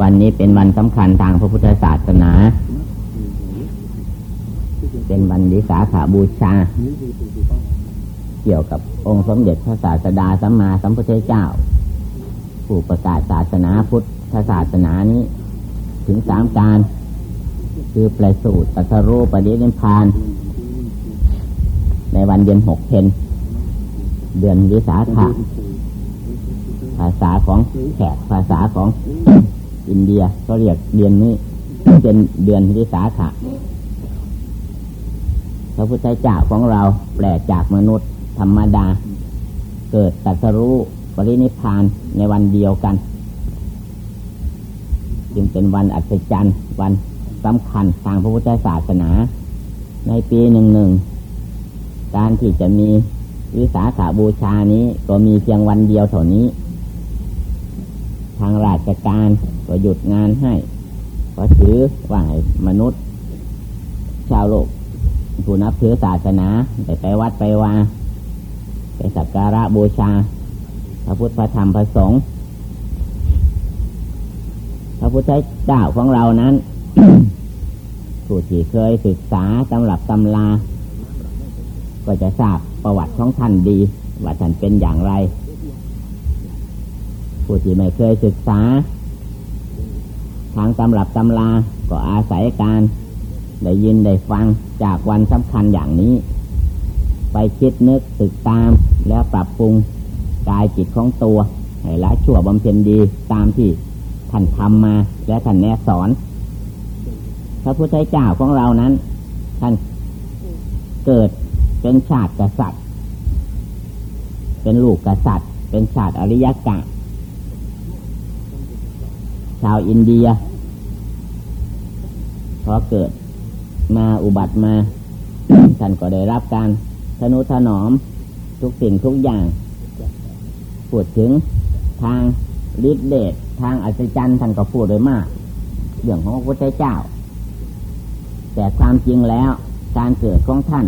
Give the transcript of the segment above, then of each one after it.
วันนี้เป็นวันสำคัญทางพระพุทธศาสนา เป็นวันวิสาขาบูชา เกี่ยวกับองค์สมเด็จพระศาสดาสัมมาสัมพุทธเจ้า ผู้ประกาศศาสนาพุทธศาสนานี้ ถึงสามการ คือประสูตรตัสรูปฏินิพาน ในวันเดือนหกเพนเดือนวิสาขะภาษาของแขกภาษาของ อินเดียก็เรียกเดือนนี้ เป็นเดือนวิสาขะพระพุทธเจ้าของเราแปลกจากมนุษย์ธรรมดา เกิดตัสรู้ปรินิพานในวันเดียวกัน จึงเป็นวันอัศจรรย์วันสำคัญทางพระพุทธศาสนา ในปีหนึ่งหนึ่งการที่จะมีวิสาขาบูชานี้ก็มีเพียงวันเดียวเท่านี้ ทางราชการก็หยุดงานให้เพราะถือว่าให้มนุษย์ ชาวโลกผู้นับถือศาสนาไปไปวัดไปวาไปสักการะบูชา พระพุทธพระธรรมพระสงฆ์พระพุทธเจ้าของเรานั้นผู้ที่เคยศึกษาตำรับตำลา ก็จะทราบประวัติของท่านดี ว่าท่านเป็นอย่างไร ผู้ที่ไม่เคยศึกษา ทางตำรับตำลาก็อาศัยการได้ยินได้ฟังจากวันสำคัญอย่างนี้ ไปคิดนึกตึกตามแล้วปรับปรุงกายจิตของตัวให้ละชั่วบำเพ็ญดีตามที่ท่านทำมาและท่านแนะสอน พระพุทธเจ้าของเรานั้น ท่านเกิดเป็นชาติกษัตริย์ เป็นลูกกษัตริย์ เป็นชาติอริยกะ ชาวอินเดียพอเกิดมาอุบัติมา ท่านก็ได้รับการทนุถนอมทุกสิ่งทุกอย่างพูดถึงทางฤทธิเดชทางอัศจรรย์ท่านก็พูดโดยมากเรื่องของพระพุทธเจ้า แต่ความจริงแล้วการเกิดของท่าน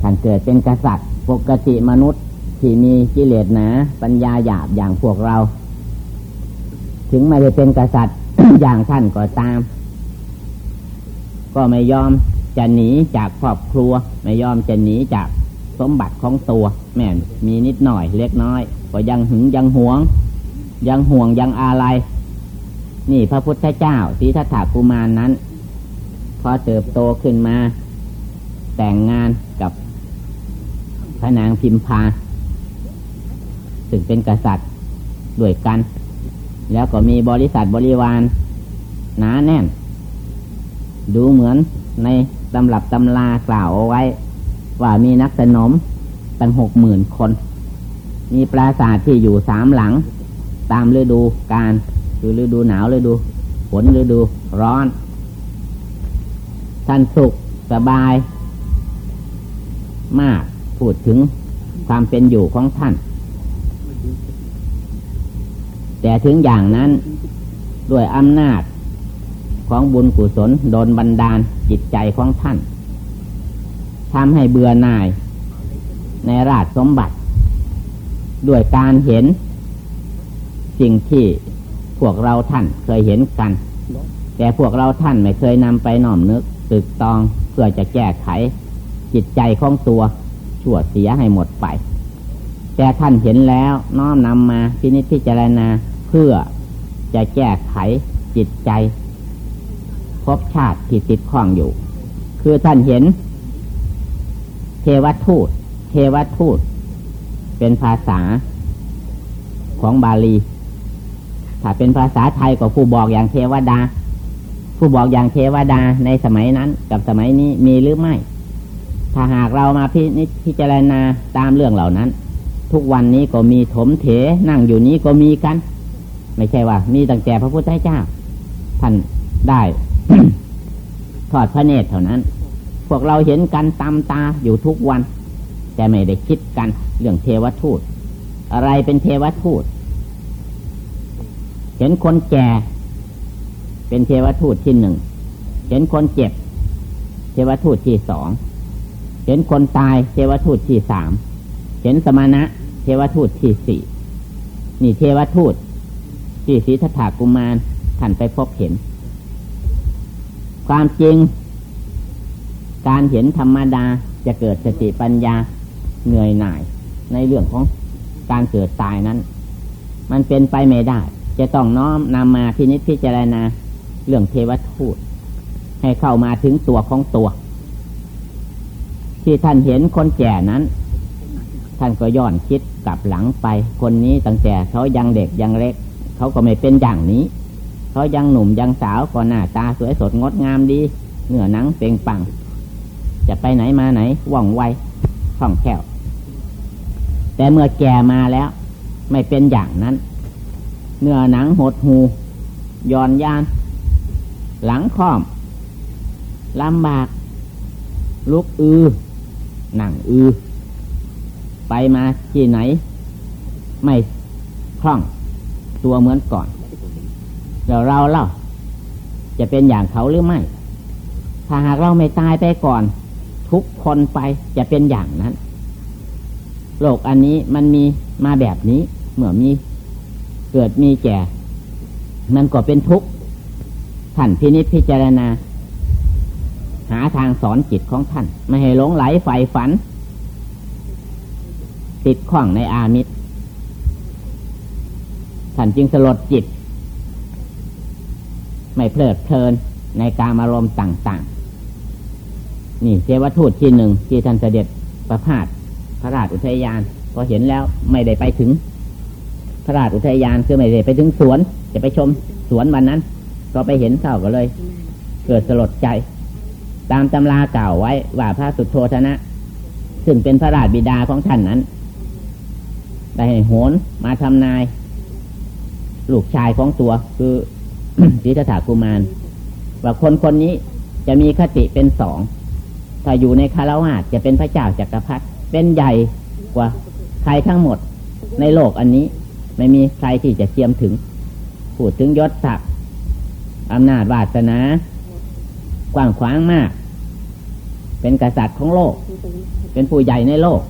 ท่านเกิดเป็นกษัตริย์ ปกติมนุษย์ที่มีกิเลสหนา ปัญญาหยาบอย่างพวกเรา ถึงไม่ได้เป็นกษัตริย์อย่างท่านก็ตาม ก็ไม่ยอมจะหนีจากครอบครัว ไม่ยอมจะหนีจากสมบัติของตัว แม่มีนิดหน่อยเล็กน้อย ก็ยังหึงยังหวง ยังห่วงยังอาลัยนี่พระพุทธเจ้าสีทัตถากุมารนนั้น พอเติบโตขึ้นมา แต่งงานกับพระนางพิมพา ซึ่งเป็นกษัตริย์ด้วยกัน แล้วก็มีบริษัทบริวารหนาแน่น ดูเหมือนในตำรับตำลากล่าวเอาไว้ ว่ามีนักสนมตั้งหกหมื่นคน มีปราสาทที่อยู่สามหลัง ตามฤดูกาลคือฤดูหนาวฤดูฝนฤดูร้อน ท่านสุขสบาย มากพูดถึงความเป็นอยู่ของท่าน แต่ถึงอย่างนั้นด้วยอำนาจของบุญกุศลโดนบันดาลจิตใจของท่านทำให้เบื่อหน่ายในราชสมบัติ ด้วยการเห็น สิ่งที่พวกเราท่านเคยเห็นกัน แต่พวกเราท่านไม่เคยนำไปน้อมนึกตึกตองเพื่อจะแก้ไข จิตใจของตัวชั่วเสียให้หมดไป แต่ท่านเห็นแล้วน้อมนำมาพินิจพิจารณา พื่อจะแก้ไขจิตใจภพชาติที่ติดข้องอยู่ คือท่านเห็น เทวทูต เทวทูต เป็นภาษาของบาลี ถ้าเป็นภาษาไทยก็ผู้บอกอย่างเทวดา ผู้บอกอย่างเทวดาในสมัยนั้นกับสมัยนี้มีหรือไม่ ถ้าหากเรามาพิพจารณาตามเรื่องเหล่านั้น ทุกวันนี้ก็มีถมเถนั่งอยู่นี้ก็มีกัน ไม่ใช่ว่า มีตั้งแต่พระพุทธเจ้า ท่านได้ ทอดพระเนตรเท่านั้น พวกเราเห็นกันตามตาอยู่ทุกวัน แต่ไม่ได้คิดกันเรื่องเทวทูต อะไรเป็นเทวทูต เห็นคนแก่ เป็นเทวทูตที่หนึ่ง เห็นคนเจ็บ เทวทูตที่สอง เห็นคนตายเทวทูตที่สาม เห็นสมณะ เทวทูตที่สี่นี่เทวทูต ที่ศรีทัตถากุมารท่านไปพบเห็น ความจริง การเห็นธรรมดาจะเกิดสติปัญญาเหนื่อยหน่ายในเรื่องของการเกิดตายนั้น มันเป็นไปไม่ได้ จะต้องน้อมนำมาพินิจพิจารณาเรื่องเทวทูตให้เข้ามาถึงตัวของตัว ที่ท่านเห็นคนแก่นั้น ท่านก็ย้อนคิดกลับหลังไป คนนี้ตั้งแต่เขายังเด็กยังเล็ก เขาก็ไม่เป็นอย่างนี้ เขายังหนุ่มยังสาวก็หน้าตาสวยสดงดงามดี เนื้อหนังเปล่งปัง จะไปไหนมาไหนว่องไวคล่องแคล่ว แต่เมื่อแก่มาแล้ว ไม่เป็นอย่างนั้น เนื้อหนังหดหูย่อนยาน หลังค่อมลำบาก ลุกอือ หนังอือ ไปมาที่ไหน ไม่คล่อง ตัวเหมือนก่อนเดี๋ยวเราเล่าจะเป็นอย่างเขาหรือไม่ ถ้าหากเราไม่ตายไปก่อน ทุกคนไปจะเป็นอย่างนั้น โลกอันนี้มันมีมาแบบนี้ เมื่อมีเกิดมีแก่ มันก็เป็นทุกข์ท่านพินิจพิจารณา หาทางสอนจิตของท่าน ไม่ให้หลงไหลใฝ่ฝัน ติดข้องในอามิตร ท่านจึงสลดจิต ไม่เพลิดเพลินในการอารมณ์ต่าง ๆ นี่เทวทูตที่หนึ่งที่ท่านเสด็จประพาสพระราชอุทยานพอเห็นแล้วไม่ได้ไปถึง พระราชอุทยานคือไม่ได้ไปถึงสวน จะไปชมสวนวันนั้น ก็ไปเห็นเศร้าก็เลย เกิดสลดใจ ตามตำราเก่าวไว้ว่าพระสุทโธธนะ ซึ่งเป็นพระราชบิดาของท่านนั้นได้โหนมาทำนาย ลูกชายของตัวคือศรีธากุมาร ว่าคนคนนี้จะมีคติเป็นสอง ถ้าอยู่ในคารวาสจะเป็นพระเจ้าจากักรพรรดิเป็นใหญ่กว่าใครทั้งหมดในโลกอันนี้ ไม่มีใครที่จะเทียมถึง พูดถึงยศศักดิ์อำนาจวาสนากว้างขวางมาก เป็นกษัตริย์ของโลก เป็นผู้ใหญ่ในโลก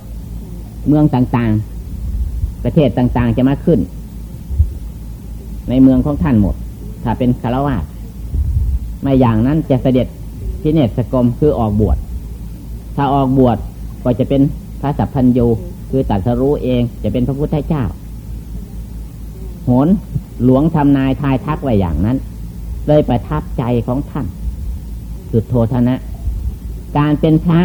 เมืองต่างๆ ประเทศต่างๆจะมาขึ้น ในเมืองของท่านหมด ถ้าเป็นคารวาสไม่อย่างนั้นจะเสด็จพิเนศกรมคือออกบวช ถ้าออกบวชก็จะเป็นพระสัพพัญญูคือตัดสรู้เองจะเป็นพระพุทธเจ้า โหนหลวงทำนายทายทักไว้อย่างนั้น เลยประทับใจของท่านสุดโทธนะ การเป็นพระ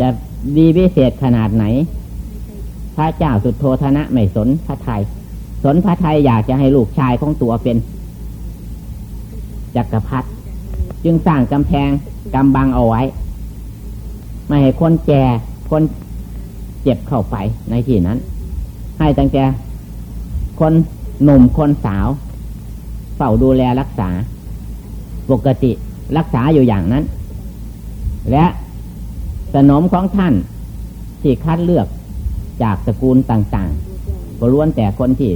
จะดีวิเศษขนาดไหน พระเจ้าสุดโทธนะไม่สนพระไทย สนพระไทยอยากจะให้ลูกชายของตัวเป็นจักรพรรดิจึงสร้างกำแพงกำบังเอาไว้ ไม่ให้คนแก่คนเจ็บเข้าไปในที่นั้น ให้ตั้งแต่คนหนุ่มคนสาวเฝ้าดูแลรักษา ปกติรักษาอยู่อย่างนั้น และสนมของท่านที่คัดเลือกจากสกุลต่างๆ ก็ล้วนแต่คนที่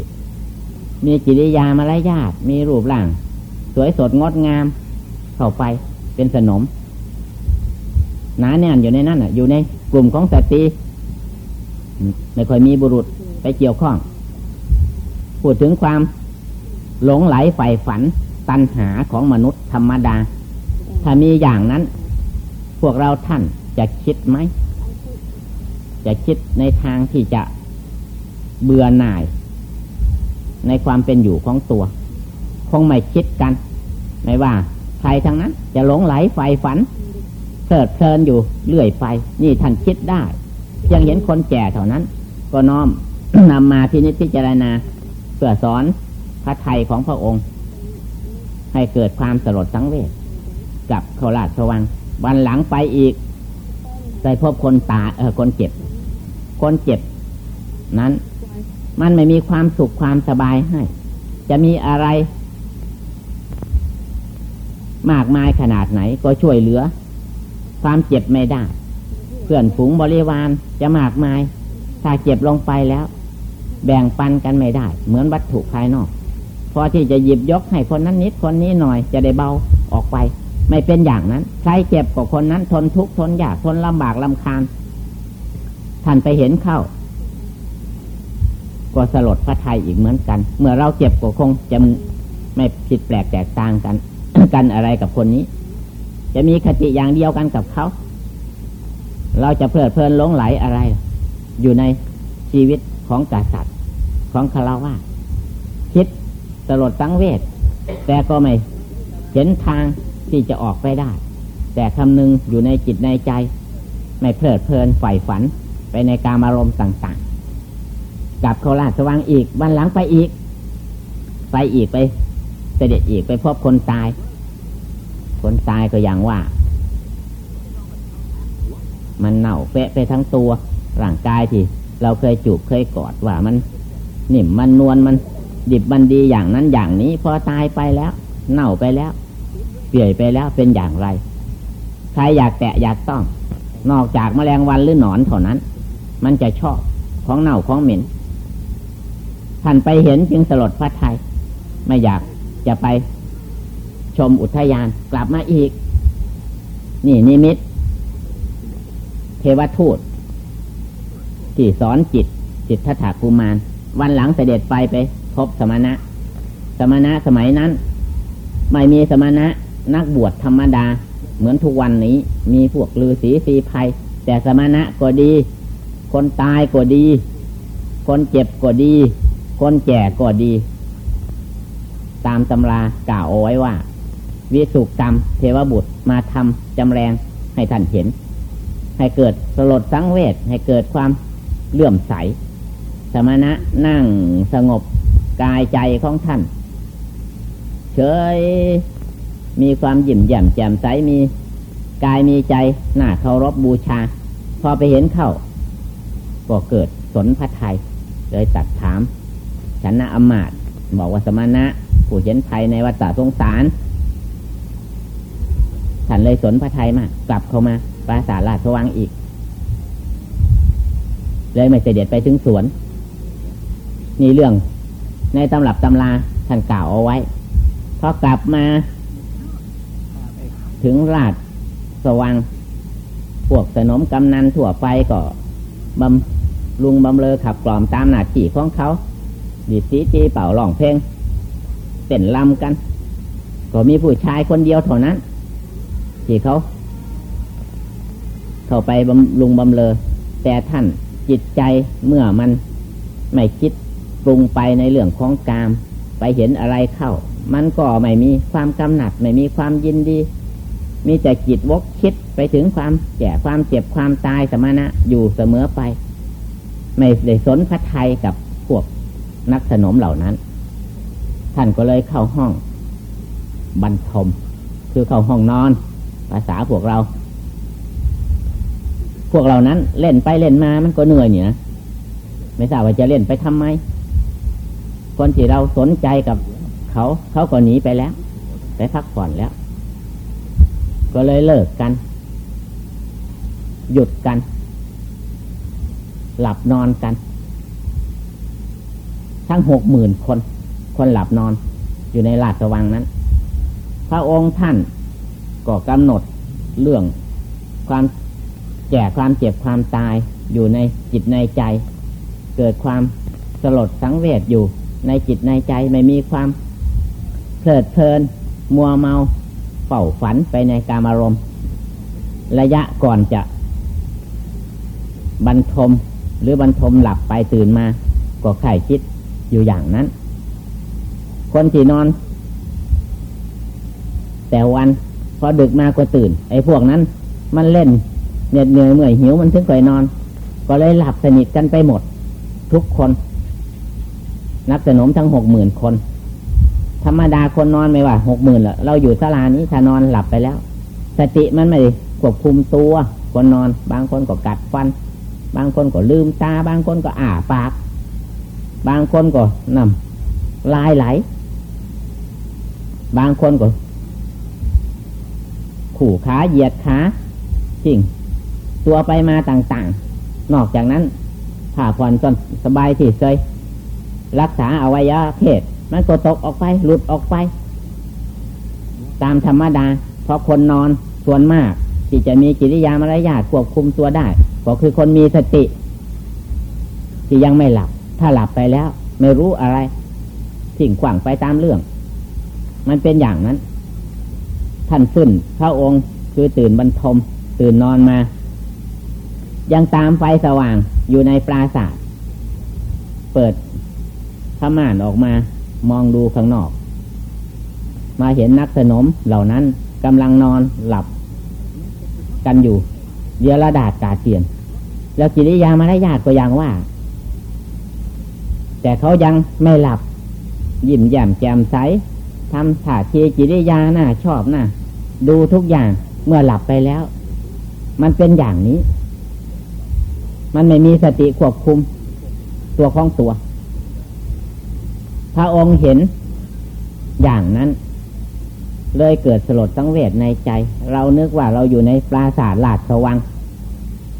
มีจิริยามารยาทมีรูปร่าง สวยสดงดงาม เข้าไปเป็นสนมหนาแน่นอยู่ในนั้นอะ อยู่ในกลุ่มของสตรีไม่ค่อยมีบุรุษไปเกี่ยวข้อง พูดถึงความหลงไหลใฝ่ฝันตัณหาของมนุษย์ธรรมดา ถ้ามีอย่างนั้น พวกเราท่านจะคิดไหม จะคิดในทางที่จะ เบื่อหน่าย ในความเป็นอยู่ของตัว คงไม่คิดกัน ไม่ว่าใครทั้งนั้น จะหลงไหลใฝ่ฝันเพลิดเพลินอยู่เรื่อยไป นี่ท่านคิดได้เพียงเห็นคนแก่เท่านั้น ก็น้อมนำมาพินิจพิจารณาเพื่อสอนพระไทยของพระองค์ ให้เกิดความสลดสังเวชกับโคราชสวังวันหลังไปอีกได้พบคนตาเออคนเจ็บ คนเจ็บ นั้น มันไม่มีความสุขความสบายให้ จะมีอะไร มากมายขนาดไหนก็ช่วยเหลือ ความเจ็บไม่ได้ เพื่อนฝูงบริวารจะมากมาย ถ้าเจ็บลงไปแล้ว แบ่งปันกันไม่ได้ เหมือนวัตถุภายนอก พอที่จะหยิบยกให้คนนั้นนิดคนนี้หน่อยจะได้เบาออกไป ไม่เป็นอย่างนั้น ใครเจ็บกว่าคนนั้นทนทุกข์ทนยากทนลำบากลำคาญท่านไปเห็นเข้า ก็สลดพระไทยอีกเหมือนกัน เมื่อเราเจ็บก็คงจะไม่ผิดแปลกแตกต่างกัน กันอะไรกับคนนี้ จะมีคติอย่างเดียวกันกับเขา เราจะเพลิดเพลินหลงไหลอะไร อยู่ในชีวิตของกษัตริย์ของคารวะคิดสลดสังเวชแต่ก็ไม่เห็นทางที่จะออกไปได้ แต่คำนึงอยู่ในจิตในใจ ไม่เพลิดเพลินใฝ่ฝันไปในการอารมณ์ต่าง ๆ กลับเขาลาดสว่างอีก วันหลังไปอีก ไปอีกไปเสด็จอีกไปพบคนตาย คนตายก็อย่างว่า มันเน่าเปะไปทั้งตัวร่างกายที่ เราเคยจูบเคยกอดว่ามันนิ่มมันนวลมันดิบมันดีอย่างนั้นอย่างนี้พอตายไปแล้ว เน่าไปแล้ว เปื่อยไปแล้วเป็นอย่างไร ใครอยากแตะอยากต้อง นอกจากแมลงวันหรือหนอนเท่านั้น มันจะชอบของเน่าของเหม็น ท่านไปเห็นจึงสลดพระไทย ไม่อยากจะไปชมอุทยานกลับมาอีก นี่นิมิต เทวทูต ที่สอนจิต จิตทัถากุมาร วันหลังเสด็จไปไปพบสมณะ สมณะสมัยนั้น ไม่มีสมณะนักบวชธรรมดา เหมือนทุกวันนี้ มีพวกลือศีสีภัย แต่สมณะก็ดี คนตายก็ดี คนเจ็บก็ดี คนแก่ก็ดี ตามตำรากล่าวเอาไว้ว่า วิสุกรรมเทวบุตรมาทำจำแรงให้ท่านเห็น ให้เกิดสลดสังเวชให้เกิดความเลื่อมใส สมณะนั่งสงบกายใจของท่าน เฉยมีความหยิ่มแย้มแจ่มใสมีกายมีใจหน้าเคารพบูชา พอไปเห็นเข้า ก็เกิดสนพระไทยเลยตัดถาม ชนะอมาตบอกว่าสมณะ ผู้เห็นไทยในวัฏสงสารท่านเลยสนพระไทยมากกลับเข้ามาปราสาทราชวังอีก เลยไม่เสด็จไปถึงสวนนี่เรื่องในตำรับตำราท่านกล่าวเอาไว้พอกลับมา ถึงราชสว่างพวกสนมกำนันทั่วไปก็บำลุงบำเลอขับกล่อมตามหน้าที่ของเขา ดีสีจีเป่าหล่องเพลงเต้นลำกัน ก็มีผู้ชายคนเดียวเท่านั้น ที่เขา เข้าไปบำลุงบำเลอ แต่ท่านจิตใจเมื่อมันไม่คิดปรุงไปในเรื่องของกาม ไปเห็นอะไรเข้า มันก็ไม่มีความกำหนัด ไม่มีความยินดี มีแต่จิตวกคิดไปถึงความแก่ความเจ็บความตายสมณะอยู่เสมอไป ไม่ได้สนพระไทยกับ นักสนมเหล่านั้น ท่านก็เลยเข้าห้องบรรทม คือเข้าห้องนอน ภาษาพวกเรา พวกเรานั้นเล่นไปเล่นมามันก็เหนื่อยเนี่ยไม่ทราบว่าจะเล่นไปทำไม คนที่เราสนใจกับเขา เขาก็หนีไปแล้ว ไปพักผ่อนแล้ว ก็เลยเลิกกัน หยุดกัน หลับนอนกัน ทั้งหกหมื่นคน คนหลับนอนอยู่ในลาดสว่างนั้น พระองค์ท่านก็กำหนดเรื่องความแก่ความเจ็บความตายอยู่ในจิตในใจ เกิดความสลดสังเวชอยู่ในจิตในใจไม่มีความเพลิดเพลิน มัวเมาเฝ้าฝันไปในการอารมณ์ ระยะก่อนจะบรรทมหรือบรรทมหลับไปตื่นมา ก็ไข่คิด อยู่อย่างนั้น คนที่นอน แต่วันพอดึกมาก็ตื่น ไอ้พวกนั้น มันเล่นเหน็ดเหนื่อยเมื่อยหิวมันถึงค่อยนอน ก็เลยหลับสนิทกันไปหมด ทุกคน นับสนมทั้งหกหมื่นคน ธรรมดาคนนอนไม่ว่าหกหมื่นละเราอยู่ศาลานี้ถ้านอนหลับไปแล้ว สติมันไม่ควบคุมตัวคนนอน บางคนก็กัดฟัน บางคนก็ลืมตา บางคนก็อ่าปาก บางคนก็นำลายไหล บางคนก็ ขู่ขาเหยียดขาจริง ตัวไปมาต่างๆ นอกจากนั้นผ่าผ่อนจนสบายที่เคย รักษาอวัยวะเพศมันก็ตกออกไป หลุดออกไป ตามธรรมดา เพราะคนนอนส่วนมาก ที่จะมีกิริยามารยาทควบคุมตัวได้ ก็คือคนมีสติ ที่ยังไม่หลับ ถ้าหลับไปแล้ว ไม่รู้อะไรสิ่งขวางไปตามเรื่อง มันเป็นอย่างนั้น ท่านขึ้นพระองค์คือตื่นบรรทม ตื่นนอนมา ยังตามไฟสว่างอยู่ในปราสาทเปิดผ้าม่านออกมา มองดูข้างนอก มาเห็นนักสนมเหล่านั้นกำลังนอนหลับ กันอยู่เยระดาษกาเตียน แล้วกิริยามารยาทก็ยังว่า แต่เขายังไม่หลับ ยิ้มแย้มแจ่มใสทำท่าทีกิริยาหน้าชอบหน้าดูทุกอย่างเมื่อหลับไปแล้ว มันเป็นอย่างนี้ มันไม่มีสติควบคุม ตัวของตัว พระองค์เห็นอย่างนั้น เลยเกิดสลดสังเวชในใจ เรานึกว่าเราอยู่ในปราสาทลาดสวัง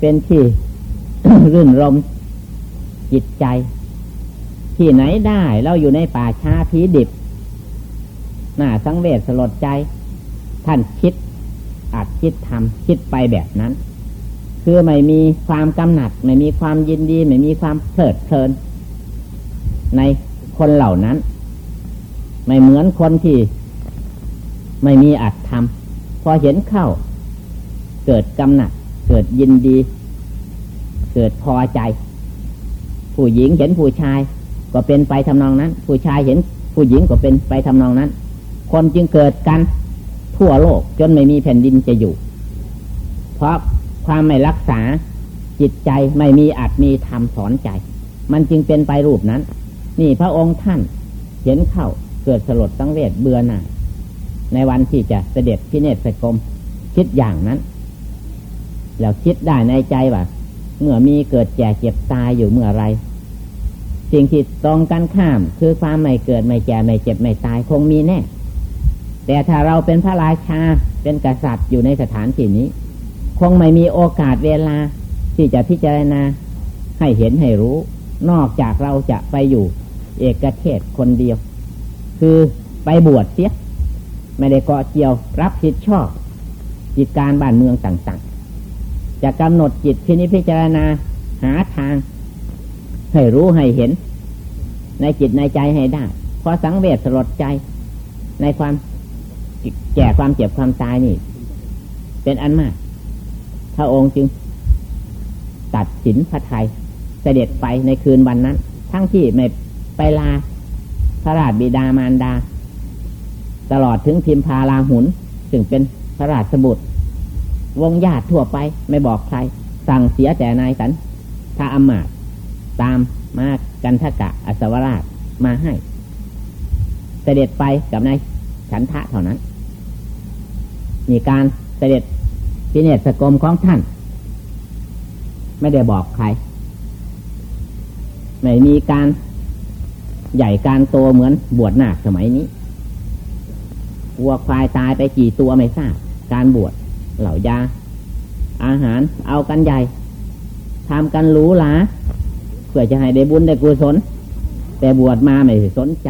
เป็นที่รื่นรมจิตใจ ที่ไหนได้ เราอยู่ในป่าชาผีดิบหน้าสังเวชสลดใจ ท่านคิดอาจคิดทำคิดไปแบบนั้น คือไม่มีความกำหนัด ไม่มีความยินดี ไม่มีความเพลิดเพลิน ในคนเหล่านั้น ไม่เหมือนคนที่ ไม่มีอัตธรรมพอเห็นเข้า เกิดกำหนัด เกิดยินดี เกิดพอใจ ผู้หญิงเห็นผู้ชาย ก็เป็นไปทำนองนั้น ผู้ชายเห็นผู้หญิงก็เป็นไปทำนองนั้น คนจึงเกิดกันทั่วโลกจนไม่มีแผ่นดินจะอยู่ เพราะความไม่รักษาจิตใจไม่มีอัตมีธรรมสอนใจ มันจึงเป็นไปรูปนั้น นี่พระองค์ท่านเห็นเข้าเกิดสลดตั้งเวทเบื่อหน่ายในวันที่จะเสด็จพิเนศกรมคิดอย่างนั้น แล้วคิดได้ในใจว่าเมื่อมีเกิดแก่เจ็บตายอยู่เมื่อไร สิ่งที่ตรงกันข้าม คือความไม่เกิดไม่แก่ไม่เจ็บไม่ตายคงมีแน่ แต่ถ้าเราเป็นพระราชาเป็นกษัตริย์อยู่ในสถานที่นี้ คงไม่มีโอกาสเวลาที่จะพิจารณาให้เห็นให้รู้ นอกจากเราจะไปอยู่ เอกเทศคนเดียว คือไปบวชเสียไม่ได้เกาะเกี่ยวรับผิดชอบจิตการบ้านเมืองต่างๆ จะกำหนดจิตพินิพิจารณาหาทาง ให้รู้ให้เห็น ในจิตในใจให้ได้เพราะสังเวชสลดใจ ในความแก่ความเจ็บความตายนี่ เป็นอันมาก พระองค์จึง ตัดสินพระไทยเสด็จไปในคืนวันนั้น ทั้งที่ไม่ไปลาพระราชบิดามารดา ตลอดถึงพิมพาลาหุนซึ่งเป็นพระราชบุตร วงญาติทั่วไปไม่บอกใคร สั่งเสียแต่นายสันถ้าอมาต ตามมากันทกะอัศวราชมาให้ เสด็จไปกับนายฉันทะเท่านั้น มีการเสด็จพิเนศกรมของท่าน ไม่ได้บอกใคร ไม่มีการใหญ่การโตเหมือนบวชหนักสมัยนี้วัวควายตายไปกี่ตัวไม่ทราบ การบวชเหล่ายา อาหารเอากันใหญ่ทำกันรู้หลา เพื่อจะให้ได้บุญได้กุศลแต่บวชมาไม่สนใจ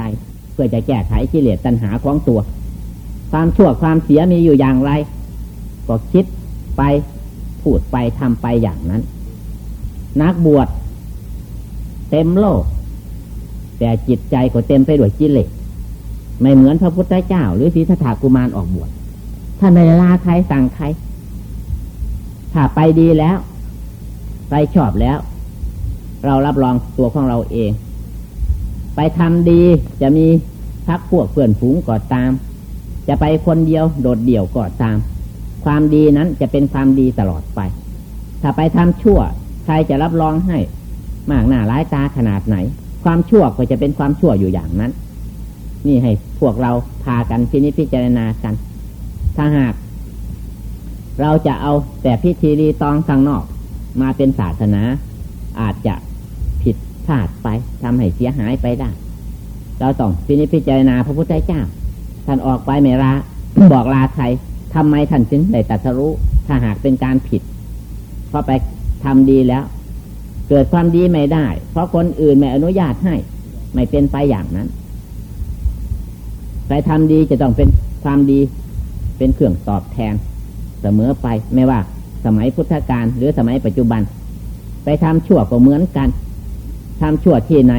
เพื่อจะแก้ไขกิเลสตัณหาของตัว ความชั่วความเสียมีอยู่อย่างไร ก็คิดไปพูดไปทำไปอย่างนั้น นักบวชเต็มโลก แต่จิตใจก็เต็มไปด้วยกิเลสไม่เหมือนพระพุทธเจ้า หรือศีรษฐากุมารออกบวชท่านไม่ลาใครสั่งใครถ้าไปดีแล้ว ไปชอบแล้ว เรารับรองตัวของเราเอง ไปทำดีจะมีพักพวกเพื่อนฝูงก็ตาม จะไปคนเดียวโดดเดี่ยวก็ตาม ความดีนั้นจะเป็นความดีตลอดไป ถ้าไปทำชั่ว ใครจะรับรองให้ มากหน้าร้ายตาขนาดไหน ความชั่วก็จะเป็นความชั่วอยู่อย่างนั้น นี่ให้พวกเราพากันพินิจพิจารณากัน ถ้าหากเราจะเอาแต่พิธีรีตองข้างนอกมาเป็นศาสนาอาจจะ พลาดไปทำให้เสียหายไปได้ เราต้องพินิจพิจารณาพระพุทธเจ้า ท่านออกไปไม่ลาบอกลาใครทำไมท่านจึงได้ตัดสรู้ ถ้าหากเป็นการผิดเพราะไปทำดีแล้ว เกิดความดีไม่ได้ เพราะคนอื่นไม่อนุญาตให้ ไม่เป็นไปอย่างนั้นใครทำดีจะต้องเป็นความดีเป็นเครื่องตอบแทน เสมอไปไม่ว่าสมัยพุทธกาลหรือสมัยปัจจุบัน ไปทำชั่วก็เหมือนกัน ทำชั่วที่ไหน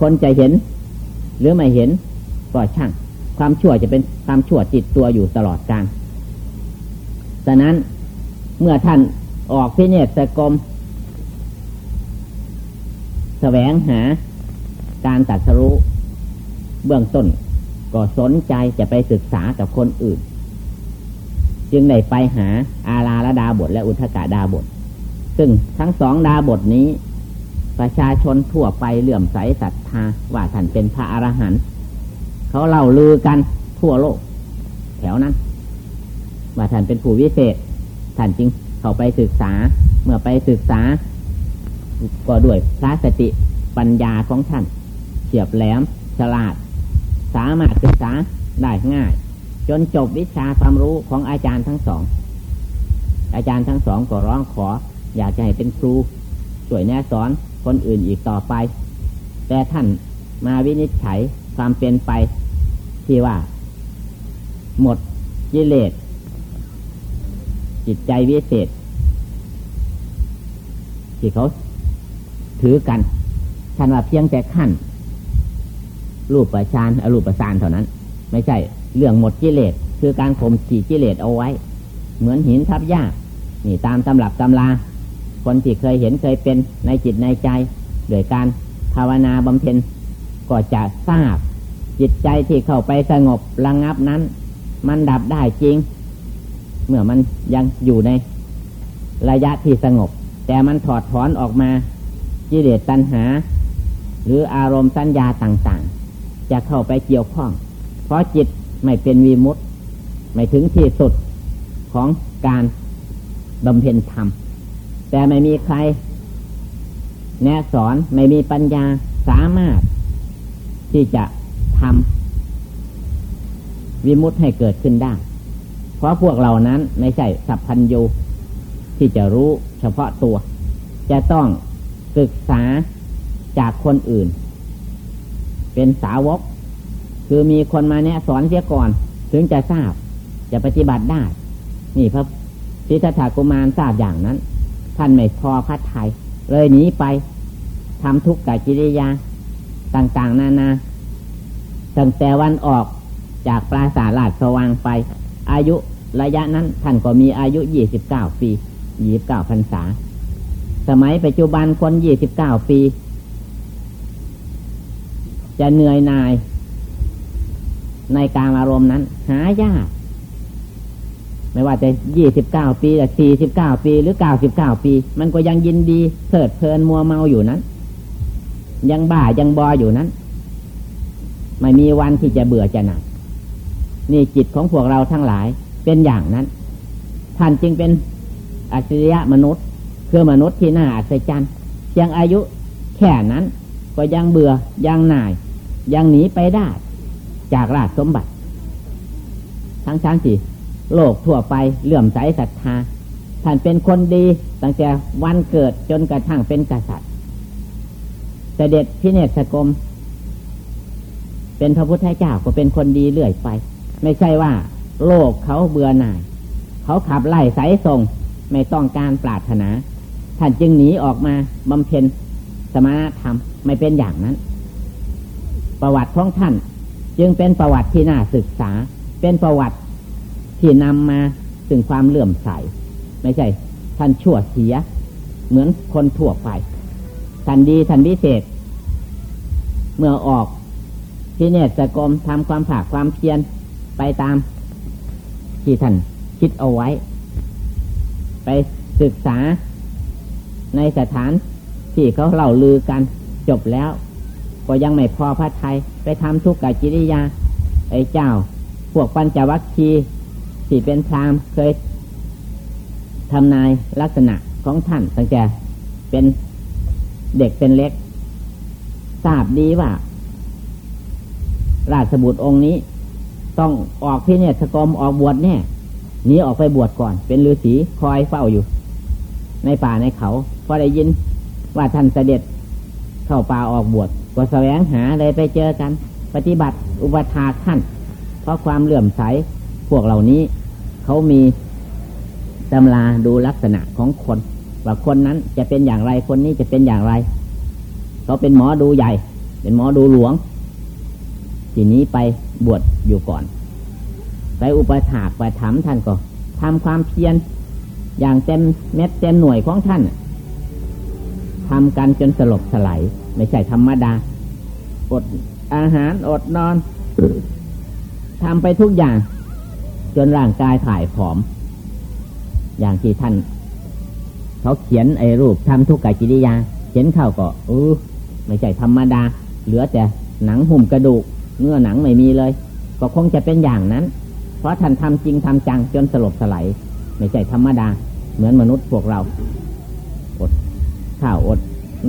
คนจะเห็น หรือไม่เห็นก็ช่าง ความชั่วจะเป็นความชั่วติดตัวอยู่ตลอดกาลฉะนั้นเมื่อท่านออกพิเนศกรมแสวงหาการตัดสู้เบื้องต้น ก็สนใจจะไปศึกษากับคนอื่น จึงได้ไปหาอาลาละดาบทและอุทกาดาบท ซึ่งทั้งสองดาบทนี้ ประชาชนทั่วไปเลื่อมใสศรัทธาว่าท่านเป็นพระอรหันต์เขาเล่าลือกันทั่วโลก แถวนั้น ว่าท่านเป็นผู้วิเศษ ท่านจึงเข้าไปศึกษาเมื่อไปศึกษา ก็ด้วยพระสติปัญญาของท่านเฉียบแหลมฉลาด สามารถศึกษาได้ง่าย จนจบวิชาความรู้ของอาจารย์ทั้งสอง อาจารย์ทั้งสองก็ร้องขอ อยากจะให้เป็นครูช่วยแนะสอน คนอื่นอีกต่อไป แต่ท่านมาวินิจฉัยความเป็นไปที่ว่า หมดกิเลสจิตใจวิเศษ ที่เขาถือกันท่านว่าเพียงแต่ขั้น รูปประชานอรูปประสานเท่านั้น ไม่ใช่เรื่องหมดกิเลสคือการข่มขีกิเลสเอาไว้ เหมือนหินทับหญ้านี่ตามตำรับตำรา คนที่เคยเห็นเคยเป็นในจิตในใจโดยการภาวนาบำเพ็ญก็จะทราบ จิตใจที่เข้าไปสงบระงงับนั้น มันดับได้จริง เมื่อมันยังอยู่ในระยะที่สงบ แต่มันถอดถอนออกมากิเลสตัณหา หรืออารมณ์สัญญาต่างๆ จะเข้าไปเกี่ยวข้อง เพราะจิตไม่เป็นวีมุตไม่ถึงที่สุดของการบำเพ็ญธรรม แต่ไม่มีใคร แนะสอนไม่มีปัญญาสามารถ ที่จะทำวิมุตให้เกิดขึ้นได้ เพราะพวกเรานั้นไม่ใช่สัพพัญญูที่จะรู้เฉพาะตัว จะต้องศึกษาจากคนอื่น เป็นสาวก คือมีคนมาแนะสอนเสียก่อน ถึงจะทราบจะปฏิบัติได้ นี่พระพิทธากุมารทราบอย่างนั้น ท่านไม่พอพัดไทยเลยหนีไปทำทุกข์กับกิริยา ต่างๆ นานาตั้งแต่วันออกจากปราสาทลาดสว่างไป อายุระยะนั้นท่านก็มีอายุยี่สิบเก้าปียี่สิบเก้าพรรษา สมัยปัจจุบันคนยี่สิบเก้าปี จะเหนื่อยนาย ในการอารมณ์นั้น หายาก ไม่ว่าจะยี่สิบเก้าปีแต่สี่สิบเก้าปีหรือเก้าสิบเก้าปี มันก็ยังยินดีเสิดเพลินมัวเมาอยู่นั้น ยังบ้ายังบออยู่นั้น ไม่มีวันที่จะเบื่อจะหนักนี่จิตของพวกเราทั้งหลายเป็นอย่างนั้น ท่านจึงเป็นอัจฉริยะมนุษย์ คือมนุษย์ที่น่าอัศจรรย์ยังอายุแค่นั้น ก็ยังเบื่อยังหน่าย ยังหนีไปได้ จากราชสมบัติ ทั้งชั้นสี่ โลกทั่วไปเลื่อมใสศรัทธาท่านเป็นคนดีตั้งแต่วันเกิดจนกระทั่งเป็นกษัตริย์เสด็จพิเนศกรมเป็นพระพุทธเจ้าก็เป็นคนดีเรื่อยไป ไม่ใช่ว่า โลกเขาเบื่อหน่าย เขาขับไล่สายส่ง ไม่ต้องการปรารถนา ท่านจึงหนีออกมาบำเพ็ญสมณธรรมไม่เป็นอย่างนั้น ประวัติของท่าน จึงเป็นประวัติที่น่าศึกษา เป็นประวัติ ที่นำมาถึงความเลื่อมใส ไม่ใช่ ท่านชั่วเสีย เหมือนคนทั่วไป ท่านดีท่านพิเศษ เมื่อออกที่เนตกรมทำความผากความเพียรไปตาม ที่ท่านคิดเอาไว้ ไปศึกษาในสถานที่เขาเล่าลือกันจบแล้ว ก็ยังไม่พอพระไทยไปทำทุกขกิริยา ไอ้เจ้า พวกปัญจวัคคีย์ ที่เป็นพรามเคยทำนายลักษณะของท่านตั้งแต่เป็นเด็กเป็นเล็ก ทราบดีว่า ราชบุตรองค์นี้ ต้องออกพิเนศกรมออกบวชแน่หนีออกไปบวชก่อน เป็นฤาษีคอยเฝ้าอยู่ ในป่าในเขาพอได้ยินว่าท่านเสด็จเข้าป่าออกบวชก็แสวงหาเลยไปเจอกัน ปฏิบัติอุปถาท่าน เพราะความเลื่อมใสพวกเหล่านี้ เขามีตำราดูลักษณะของคน ว่าคนนั้นจะเป็นอย่างไรคนนี้จะเป็นอย่างไร เขาเป็นหมอดูใหญ่ เป็นหมอดูหลวง ทีนี้ไปบวชอยู่ก่อน ไปอุปถากไปถามท่านก็ทำความเพียรอย่างเต็มเม็ดเต็มหน่วยของท่านทำกันจนสลบสลายไม่ใช่ธรรมดา อดอาหารอดนอนทำไปทุกอย่าง จนร่างกายถ่ายผอม อย่างที่ท่าน เขาเขียนไอ้รูปทำทุกกกิริยา เขียนเข้าก็เออไม่ใช่ธรรมดา เหลือแต่หนังหุ่มกระดูก เนื้อหนังไม่มีเลย ก็คงจะเป็นอย่างนั้น เพราะท่านทำจริงทำจังจนสลบสลายไม่ใช่ธรรมดา เหมือนมนุษย์พวกเรา อดข้าวอด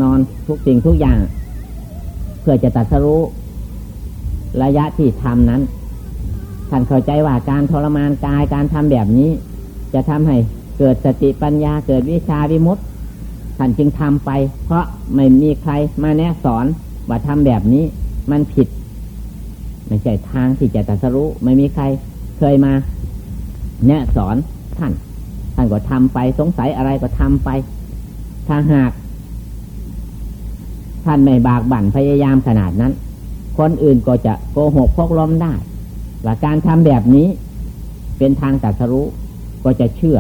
นอนทุกสิ่งทุกอย่าง เพื่อจะตัดสรู้ระยะที่ทำนั้น ท่านเข้าใจว่าการทรมานกายการทำแบบนี้ จะทำให้เกิดสติปัญญาเกิดวิชาวิมุตติท่านจึงทำไป เพราะไม่มีใครมาแนะสอนว่าทำแบบนี้มันผิด ไม่ใช่ทางที่จะตัสรู้ไม่มีใครเคยมาแนะสอนท่าน ท่านก็ทำไปสงสัยอะไรก็ทำไป ถ้าหาก ท่านไม่บากบั่นพยายามขนาดนั้น คนอื่นก็จะโกหกพกล้มได้ ว่าการทำแบบนี้เป็นทางตัดสรู้ก็จะเชื่อ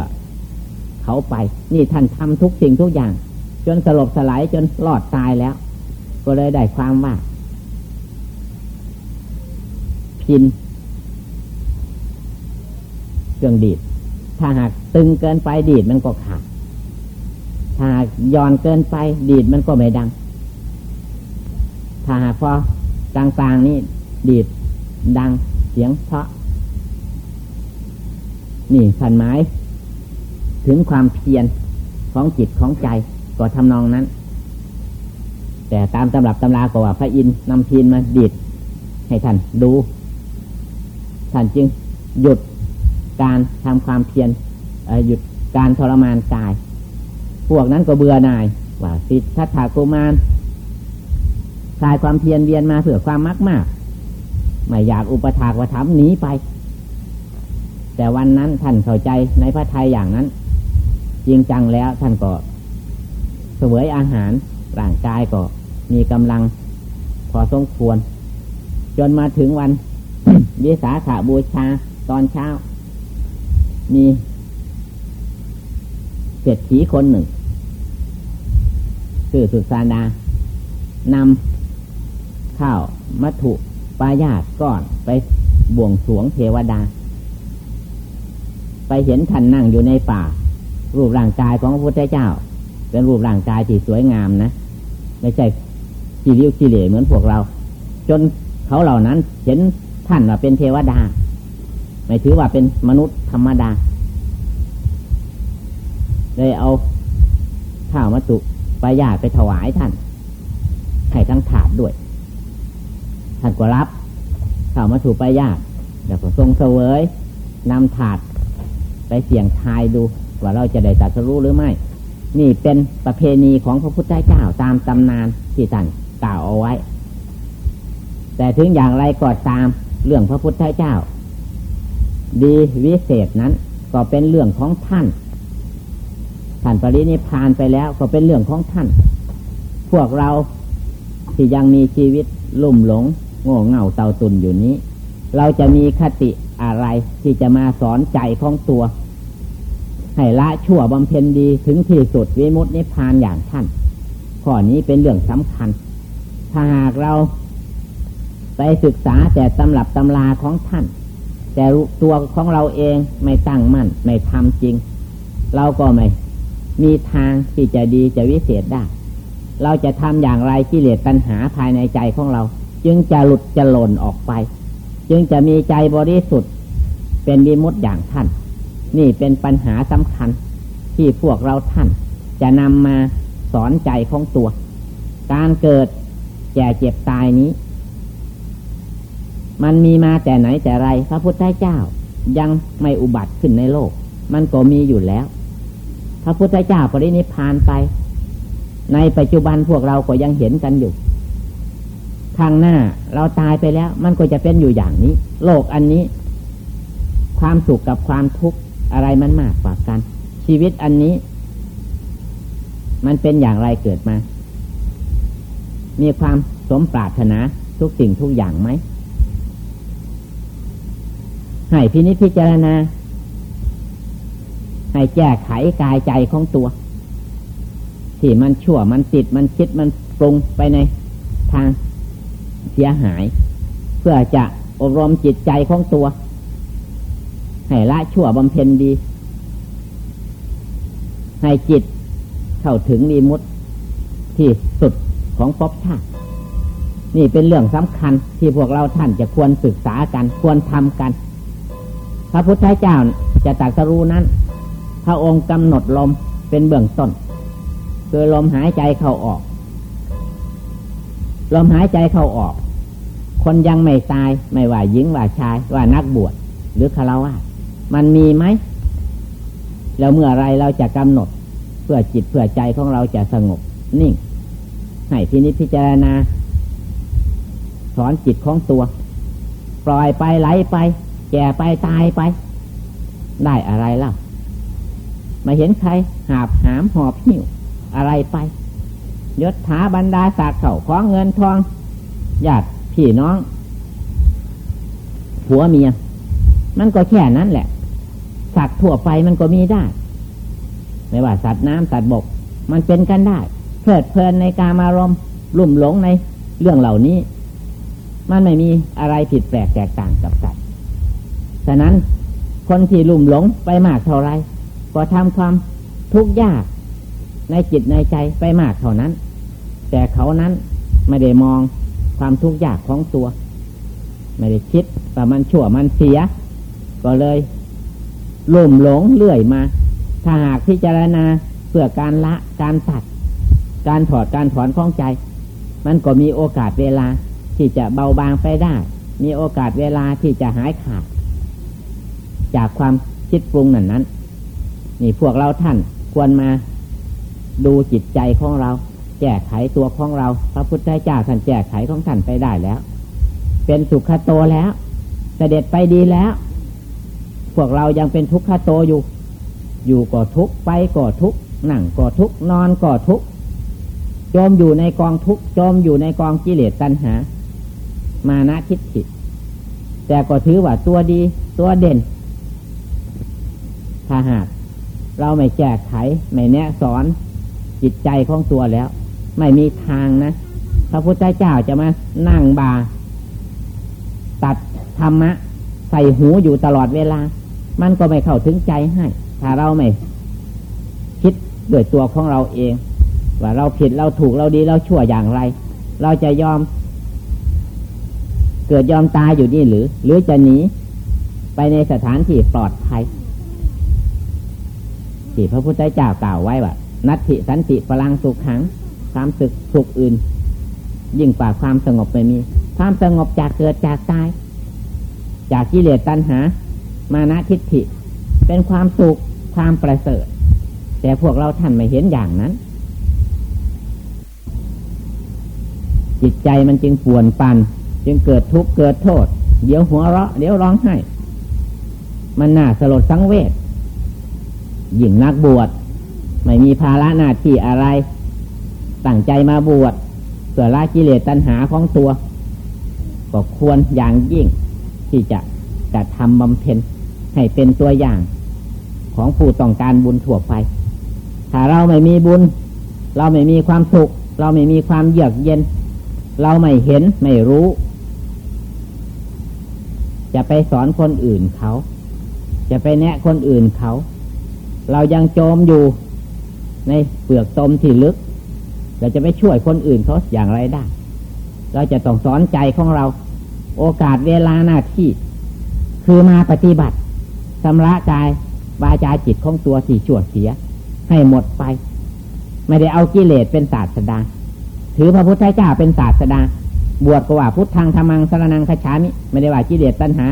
เขาไป นี่ท่านทำทุกสิ่งทุกอย่าง จนสลบสลายจนรอดตายแล้ว ก็เลยได้ความว่า พินเครื่องดีด ถ้าหากตึงเกินไปดีดมันก็ขาดถ้าหากย่อนเกินไปดีดมันก็ไม่ดัง ถ้าหากพอกลางๆนี่ดีดดัง เสียงเพราะ นี่สันไม้ถึงความเพียรของจิตของใจก็ทำนองนั้น แต่ตามตำรับตำราก็ว่าพระอินทร์นำพีนมาดีดให้ท่านดูท่านจึงหยุดการทำความเพียรหยุดการทรมานกาย พวกนั้นก็เบื่อหน่ายว่าสิทธัตถากุมารกายความเพียรเวียนมาเผื่อความมากมาก ไม่อยากอุปถากว่าทำหนีไป แต่วันนั้นท่านเข้าใจในพระไทยอย่างนั้นจริงจังแล้วท่านก็เสวยอาหารร่างกายก็มีกำลังพอสมควร จนมาถึงวันวิสาขาบูชาตอนเช้า มีเศรษฐีคนหนึ่งคือสุสาดานำข้าวมัถุ ปายาตก้อนไปบวงสวงเทวดา ไปเห็นท่านนั่งอยู่ในป่า รูปร่างกายของพระพุทธเจ้า เป็นรูปร่างกายที่สวยงามนะ ไม่ใช่ขี้ริ้วขี้เหร่เหมือนพวกเรา จนเขาเหล่านั้นเห็นท่านว่าเป็นเทวดา ไม่ถือว่าเป็นมนุษย์ธรรมดาเลยเอาข้าวมัตุปายาไปถวายท่านให้ทั้งถาดด้วย ท่านก็รับเข้าวมัตุปยาตแล้วก็ทรงเสวยนำถาดไปเสี่ยงทายดูว่าเราจะได้ตัดสรู้หรือไม่ นี่เป็นประเพณีของพระพุทธเจ้าตามตำนานที่ท่านกล่าวเอาไว้ แต่ถึงอย่างไรก็ตามเรื่องพระพุทธเจ้า ดีวิเศษนั้นก็เป็นเรื่องของท่าน ท่านปรินิพานไปแล้วก็เป็นเรื่องของท่าน พวกเราที่ยังมีชีวิตลุ่มหลง โง่เง่าเตาตุนอยู่นี้ เราจะมีคติอะไรที่จะมาสอนใจของตัว ให้ละชั่วบำเพ็ญดีถึงที่สุดวิมุตตินิพพานอย่างท่านข้อนี้เป็นเรื่องสำคัญ ถ้าหากเราไปศึกษาแต่ตำรับตำราของท่าน แต่ตัวของเราเองไม่ตั้งมั่นไม่ทำจริง เราก็ไม่มีทางที่จะดีจะวิเศษได้ เราจะทำอย่างไรกิเลสปัญหาภายในใจของเรา จึงจะหลุดจะหล่นออกไป จึงจะมีใจบริสุทธิ์ เป็นวิมุตอย่างท่าน นี่เป็นปัญหาสำคัญที่พวกเราท่าน จะนำมาสอนใจของตัว การเกิดแก่เจ็บตายนี้ มันมีมาแต่ไหนแต่ไร พระพุทธเจ้ายังไม่อุบัติขึ้นในโลก มันก็มีอยู่แล้ว พระพุทธเจ้าปรินิพานไป ในปัจจุบันพวกเราก็ยังเห็นกันอยู่ ข้างหน้า เราตายไปแล้ว มันก็จะเป็นอยู่อย่างนี้ โลกอันนี้ ความสุขกับความทุกข์อะไรมันมากกว่ากัน ชีวิตอันนี้ มันเป็นอย่างไรเกิดมา มีความสมปรารถนาทุกสิ่งทุกอย่างไหมให้พินิจพิจารณา ให้แก้ไขกายใจของตัว ที่มันชั่วมันติดมันคิดมันปรุงไปในทาง เสียหาย เพื่อจะอบรมจิตใจของตัว ให้ละชั่วบำเพ็ญดี ให้จิตเข้าถึงมีมุตที่สุดของภพชาติ นี่เป็นเรื่องสำคัญที่พวกเราท่านจะควรศึกษากันควรทำกัน พระพุทธเจ้าจะตรัสรู้นั้น พระองค์กำหนดลมเป็นเบื้องต้น คือลมหายใจเข้าออก ลมหายใจเข้าออก คนยังไม่ตายไม่ว่าหญิงว่าชายว่านักบวชหรือคารวะมันมีไหมแล้วเมื่อไรเราจะกำหนด เพื่อจิตเพื่อใจของเราจะสงบ นิ่ง ให้พินิจพิจารณา สอนจิตของตัว ปล่อยไปไหลไป แก่ไปตายไป ได้อะไรล่ะมาเห็นใครหาบหามหอบหิ้วอะไรไป ยศถาบรรดาศักดิ์เขาของเงินทองญาติพี่น้อง ผัวเมีย มันก็แค่นั้นแหละ สัตว์ทั่วไปมันก็มีได้ ไม่ว่าสัตว์น้ำสัตว์บก มันเป็นกันได้ เพลิดเพลินในกามารมลุ่มหลงในเรื่องเหล่านี้ มันไม่มีอะไรผิดแปลกแตกต่างกับสัตว์ฉะนั้นคนที่ลุ่มหลงไปมากเท่าไรก็ทำความทุกข์ยาก ในจิตในใจไปมากเท่านั้น แต่เขานั้นไม่ได้มองความทุกข์ยากของตัว ไม่ได้คิดว่ามันชั่วมันเสีย ก็เลยลุ่มหลงเลื่อยมา ถ้าหากพิจารณาเพื่อการละการตัด การถอดการถอนของใจ มันก็มีโอกาสเวลาที่จะเบาบางไปได้ มีโอกาสเวลาที่จะหายขาด จากความคิดปรุงนั้นนั้นนี่พวกเราท่านควรมา ดูจิตใจของเรา แก้ไขตัวของเรา พระพุทธเจ้าท่านแก้ไขของท่านไปได้แล้ว เป็นสุขโตแล้วเสด็จไปดีแล้ว พวกเรายังเป็นทุกขโตอยู่ อยู่ก็ทุกไปก็ทุกนั่งก็ทุกนอนก็ทุกจมอยู่ในกองทุกจมอยู่ในกองกิเลสตัณหา มานะทิฏฐิแต่ก็ถือว่าตัวดี ตัวเด่นถ้าหากเราไม่แก้ไขไม่แนะสอน จิตใจของตัวแล้ว ไม่มีทางนะพระพุทธเจ้าจะมานั่งบา ตัดธรรมะ ใส่หูอยู่ตลอดเวลา มันก็ไม่เข้าถึงใจให้ ถ้าเราไม่ คิดด้วยตัวของเราเอง ว่าเราผิดเราถูกเราดีเราชั่วอย่างไร เราจะยอม เกิดยอมตายอยู่นี่หรือ หรือจะหนีไปในสถานที่ปลอดภัยที่พระพุทธเจ้ากล่าวไว้ว่า นัตถิสันติพลังสุขขังความสึกสุขอื่น ยิ่งกว่าความสงบไม่มี ความสงบจากเกิดจากตาย จากกิเลสตัณหา มานะทิฏฐิ เป็นความสุขความประเสริฐ แต่พวกเราท่านไม่เห็นอย่างนั้น จิตใจมันจึงป่วนปัน จึงเกิดทุกข์เกิดโทษ เดี๋ยวหัวเราะ เดี๋ยวร้องไห้ มันน่าสลดสังเวชยิ่งนักบวช ไม่มีภาระหน้าที่อะไร ตั้งใจมาบวชเพื่อละกิเลสตัณหาของตัว ก็ควรอย่างยิ่ง ที่จะจะทำบำเพ็ญให้เป็นตัวอย่าง ของผู้ต้องการบุญถั่วไป ถ้าเราไม่มีบุญ เราไม่มีความสุข เราไม่มีความเยือกเย็น เราไม่เห็นไม่รู้ จะไปสอนคนอื่นเขา จะไปแนะคนอื่นเขา เรายังโจมอยู่ ในเปลือกตมที่ลึก เราจะไปช่วยคนอื่นเขาอย่างไรได้ เราจะต้องสอนใจของเรา โอกาสเวลาหน้าที่ คือมาปฏิบัติชำระกายบาจาจิตของตัวที่ชั่วเสีย ให้หมดไป ไม่ได้เอากิเลสเป็นศาสดา ถือพระพุทธเจ้าเป็นศาสดา บวชก็ว่าพุทธังธรรมังสรนังคฉามิ ไม่ได้ว่ากิเลสตัณหา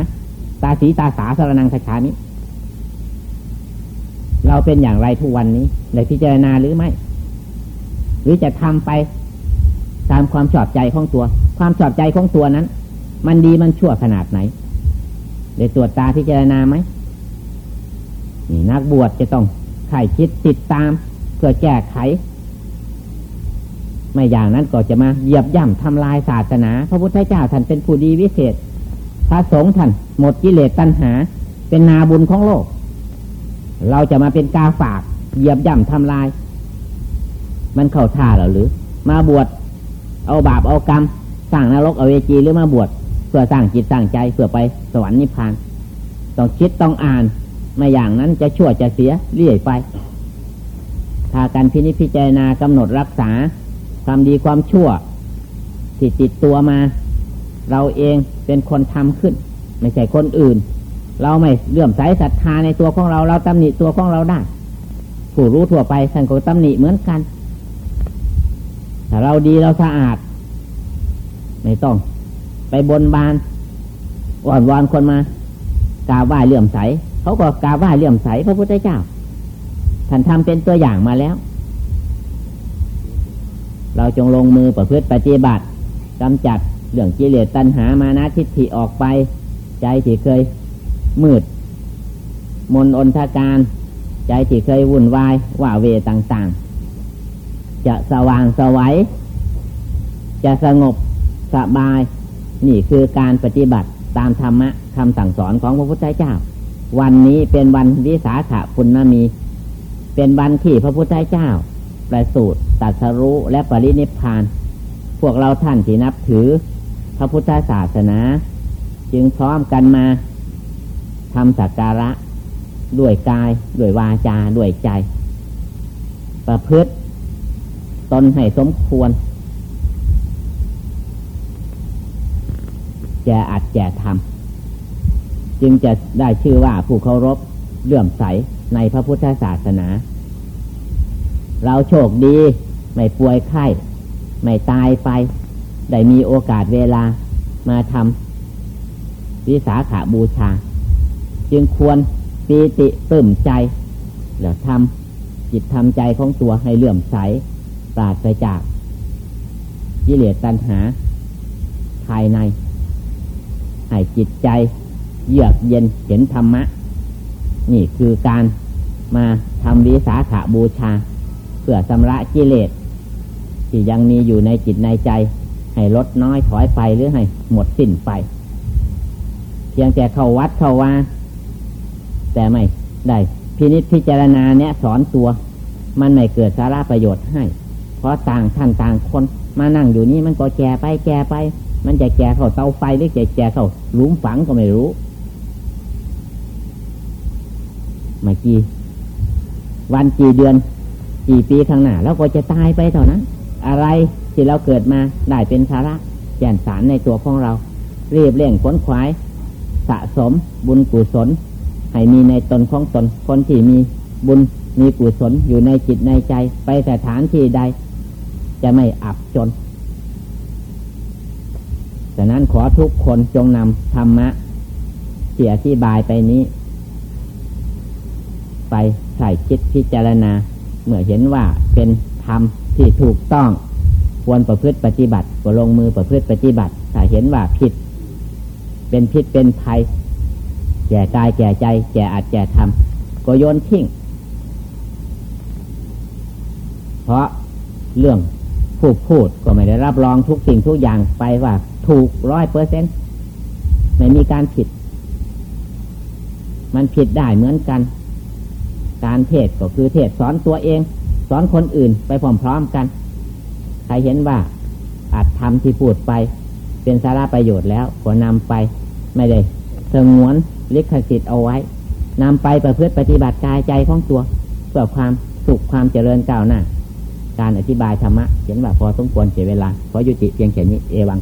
ตาสีตาสาสรนังคฉามิ เราเป็นอย่างไรทุกวันนี้ได้พิจารณาหรือไม่ หรือจะทำไปตามความชอบใจของตัว ความชอบใจของตัวนั้น มันดีมันชั่วขนาดไหนได้ตรวจตาพิจารณาไหมนี่นักบวชจะต้องไข่คิดติดตาม เพื่อแก้ไข ไมไม่อย่างนั้นก็จะมาเหยียบย่ำทำลายศาสนา พระพุทธเจ้าท่านเป็นผู้ดีวิเศษ พระสงฆ์ท่านหมดกิเลสตัณหา เป็นนาบุญของโลก เราจะมาเป็นกาฝากเหยียบย่ำทำลาย มันเข้าท่าหรือ มาบวชเอาบาปเอากรรมสร้างนรกเอาเวจีหรือมาบวชเพื่อสร้างจิตสร้างใจเพื่อไปสวรรค์นิพพาน ต้องคิดต้องอ่านไม่อย่างนั้นจะชั่วจะเสียเลี่อยไปพากันพินิจพิจารณากำหนดรักษาความดีความชั่วที่ติดตัวมา เราเองเป็นคนทำขึ้น ไม่ใช่คนอื่น เราไม่เลื่อมใสศรัทธาในตัวของเราเราตำหนิตัวของเราได้ ผู้รู้ทั่วไปท่านก็ตำหนิเหมือนกันถ้าเราดีเราสะอาด ไม่ต้อง ไปบนบานอ่อนวอนคนมากราบไหว้เลื่อมใสเขาก็กราบไหว้เลื่อมใสพระพุทธเจ้าท่านทำเป็นตัวอย่างมาแล้ว เราจงลงมือประพฤติปฏิบัติกำจัดเรื่องกิเลสตัณหามานะทิฏฐิออกไป ใจที่เคย มืด มนอนทการ ใจที่เคยวุ่นวายว่าเวต่างๆ จะสว่างสวัยจะสงบสบาย นี่คือการปฏิบัติตามธรรมะคำสั่งสอนของพระพุทธเจ้า วันนี้เป็นวันวิสาขะพุณมี เป็นวันที่พระพุทธเจ้า ประสูติตัสรู้และปรินิพพาน พวกเราท่านที่นับถือ พระพุทธศาสนา จึงพร้อมกันมา ทำสักการะ ด้วยกาย ด้วยวาจา ด้วยใจ ประพฤติตนให้สมควรแจอัดแจทำจึงจะได้ชื่อว่าผู้เคารพเลื่อมใสในพระพุทธศาสนา เราโชคดี ไม่ป่วยไข้ ไม่ตายไป ได้มีโอกาสเวลามาทำวิสาขาบูชา จึงควรปีติปลื้มใจแล้วทำจิตทำใจของตัวให้เลื่อมใสปราศจากกิเลสตัณหา ภายใน ให้จิตใจเยือกเย็นเห็นธรรมะ นี่คือการมาทำวิสาขาบูชา เพื่อสำระกิเลส ที่ยังมีอยู่ในจิตในใจ ให้ลดน้อยถอยไปหรือให้หมดสิ้นไป เพียงแต่เข้าวัดเข้าว่า แต่ไม่ได้พินิจพิจารณาเนี่ยสอนตัว มันไม่เกิดสาระประโยชน์ให้ เพราะต่างท่านต่างคนมานั่งอยู่นี่มันก็แก่ไปแก่ไป มันจะแก่เข้าเตาไฟหรือจะแก่เข้าหลุมฝังก็ไม่รู้ไม่กี่วันกี่เดือน กี่ปีข้างหน้าแล้วก็จะตายไปเท่านั้น อะไรที่เราเกิดมาได้เป็นสาระแก่นสารในตัวของเราเรียบเร่งขนขวาย สะสมบุญกุศล ให้มีในตนของตน คนที่มีบุญมีกุศลอยู่ในจิตในใจ ไปสถานที่ใด จะไม่อับจนดังนั้นขอทุกคนจงนำธรรมะเสียที่บายไปนี้ ไปใส่คิดพิจารณา เมื่อเห็นว่าเป็นธรรมที่ถูกต้อง ควรประพฤติปฏิบัติก็ลงมือประพฤติปฏิบัติถ้าเห็นว่าผิด เป็นพิษเป็นภัย แก่กายแก่ใจ แก่อาจแก่ทำก็โยนทิ้ง เพราะเรื่องพูดพูดก็ไม่ได้รับรองทุกสิ่งทุกอย่างไปว่า ถูกร้อยเปอร์เซ็นต์ไม่มีการผิด มันผิดได้เหมือนกัน การเทศก็คือเทศสอนตัวเอง สอนคนอื่นไปพร้อมๆกัน ใครเห็นว่าอาจทำที่พูดไป เป็นสาระประโยชน์แล้วก็นำไป ไม่ได้สงวน ลิขสิทธิ์เอาไว้นำไปประพฤติปฏิบัติกายใจของตัวเพื่อความสุขความเจริญก้าวหน้า การอธิบายธรรมะเห็นว่าพอสมควรเสียเวลา ขอยุติเพียงแค่นี้เอวัง